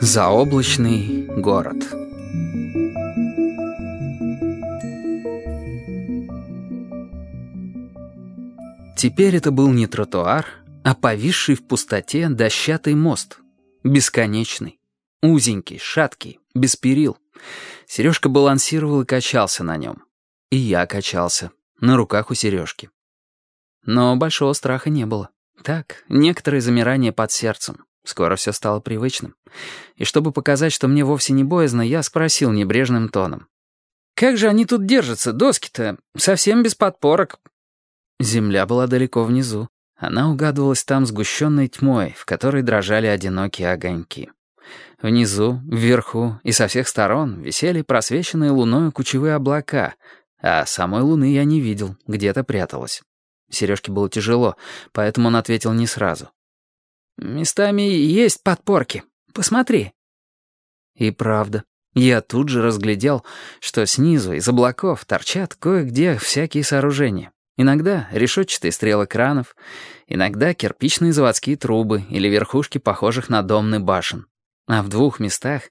Заоблачный город Теперь это был не тротуар, а повисший в пустоте дощатый мост. Бесконечный, узенький, шаткий, без перил. Сережка балансировал и качался на нем. И я качался, на руках у Сережки. Но большого страха не было. Так, некоторые замирания под сердцем. Скоро все стало привычным. И чтобы показать, что мне вовсе не боязно, я спросил небрежным тоном. «Как же они тут держатся, доски-то? Совсем без подпорок». Земля была далеко внизу. Она угадывалась там сгущенной тьмой, в которой дрожали одинокие огоньки. Внизу, вверху и со всех сторон висели просвеченные луною кучевые облака, а самой луны я не видел, где-то пряталась. Сережке было тяжело, поэтому он ответил не сразу. «Местами есть подпорки. Посмотри». И правда, я тут же разглядел, что снизу из облаков торчат кое-где всякие сооружения. Иногда решетчатые стрелы кранов, иногда кирпичные заводские трубы или верхушки похожих на домны башен. А в двух местах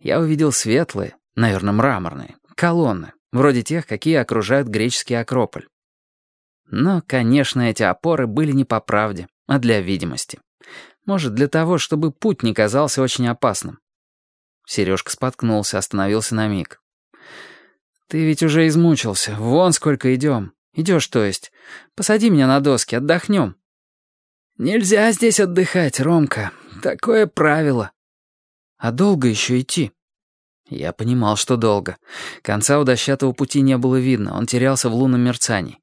я увидел светлые, наверное, мраморные, колонны, вроде тех, какие окружают греческий Акрополь. Но, конечно, эти опоры были не по правде, а для видимости. Может, для того, чтобы путь не казался очень опасным. Сережка споткнулся, остановился на миг. «Ты ведь уже измучился. Вон сколько идем. Идешь, то есть. Посади меня на доски, отдохнем». «Нельзя здесь отдыхать, Ромка. Такое правило». «А долго еще идти?» Я понимал, что долго. Конца у пути не было видно, он терялся в лунном мерцании.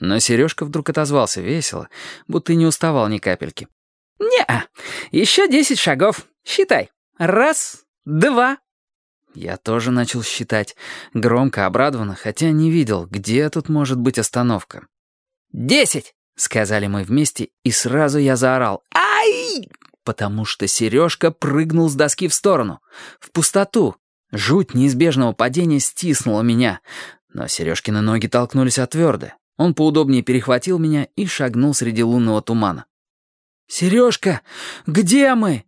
Но Сережка вдруг отозвался весело, будто не уставал ни капельки. «Не-а, еще десять шагов. Считай. Раз, два». Я тоже начал считать, громко, обрадованно, хотя не видел, где тут может быть остановка. «Десять!» — сказали мы вместе, и сразу я заорал. «Ай!» Потому что Сережка прыгнул с доски в сторону, в пустоту. Жуть неизбежного падения стиснула меня, но Сережкины ноги толкнулись от твердо. Он поудобнее перехватил меня и шагнул среди лунного тумана. «Сережка, где мы?»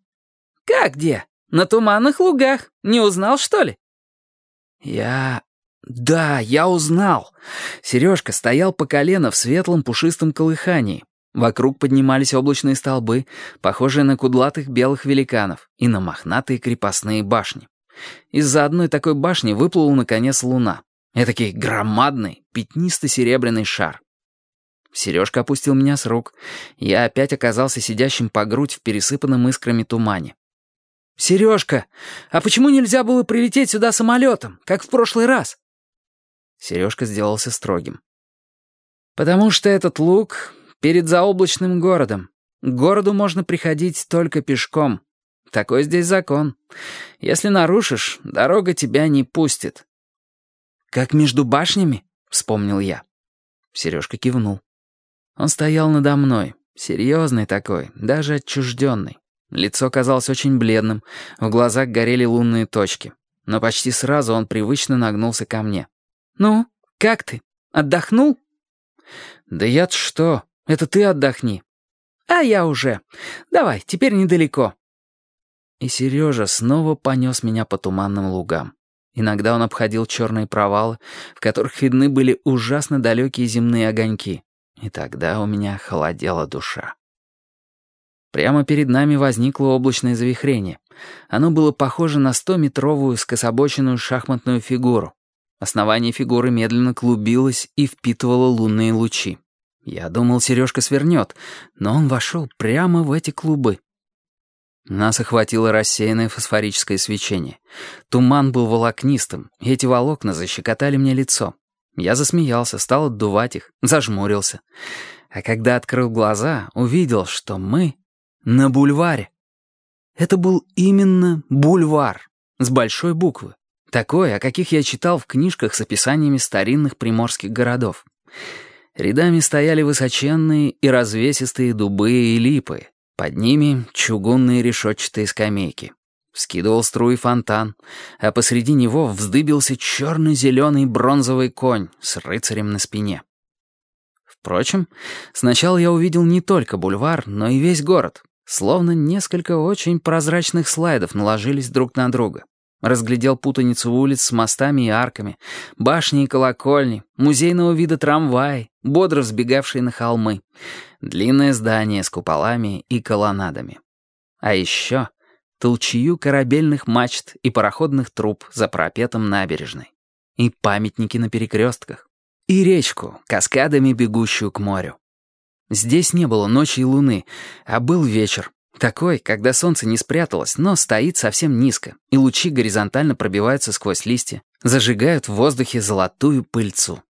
«Как где? На туманных лугах. Не узнал, что ли?» «Я... да, я узнал». Сережка стоял по колено в светлом пушистом колыхании. Вокруг поднимались облачные столбы, похожие на кудлатых белых великанов, и на мохнатые крепостные башни. Из-за одной такой башни выплыла, наконец, луна. Этакий громадный, пятнисто-серебряный шар. Сережка опустил меня с рук. Я опять оказался сидящим по грудь в пересыпанном искрами тумане. «Сережка, а почему нельзя было прилететь сюда самолетом, как в прошлый раз?» Сережка сделался строгим. «Потому что этот луг перед заоблачным городом. К городу можно приходить только пешком. Такой здесь закон. Если нарушишь, дорога тебя не пустит». «Как между башнями?» — вспомнил я. Сережка кивнул. Он стоял надо мной, серьезный такой, даже отчужденный. Лицо казалось очень бледным, в глазах горели лунные точки. Но почти сразу он привычно нагнулся ко мне. «Ну, как ты? Отдохнул?» «Да я-то что? Это ты отдохни». «А я уже. Давай, теперь недалеко». И Сережа снова понес меня по туманным лугам. Иногда он обходил черные провалы, в которых видны были ужасно далекие земные огоньки. И тогда у меня холодела душа. Прямо перед нами возникло облачное завихрение. Оно было похоже на стометровую скособоченную шахматную фигуру. Основание фигуры медленно клубилось и впитывало лунные лучи. Я думал, Сережка свернет, но он вошел прямо в эти клубы. Нас охватило рассеянное фосфорическое свечение. Туман был волокнистым, и эти волокна защекотали мне лицо. Я засмеялся, стал отдувать их, зажмурился. А когда открыл глаза, увидел, что мы на бульваре. Это был именно бульвар, с большой буквы. такой, о каких я читал в книжках с описаниями старинных приморских городов. Рядами стояли высоченные и развесистые дубы и липы, под ними чугунные решетчатые скамейки. Скидывал струи фонтан, а посреди него вздыбился черно-зеленый бронзовый конь с рыцарем на спине. Впрочем, сначала я увидел не только бульвар, но и весь город, словно несколько очень прозрачных слайдов наложились друг на друга. Разглядел путаницу улиц с мостами и арками, башни и колокольни, музейного вида трамваи, бодро взбегавшие на холмы, длинное здание с куполами и колоннадами. А еще толчью корабельных мачт и пароходных труб за пропетом набережной. И памятники на перекрестках. И речку, каскадами бегущую к морю. Здесь не было ночи и луны, а был вечер, такой, когда солнце не спряталось, но стоит совсем низко, и лучи горизонтально пробиваются сквозь листья, зажигают в воздухе золотую пыльцу.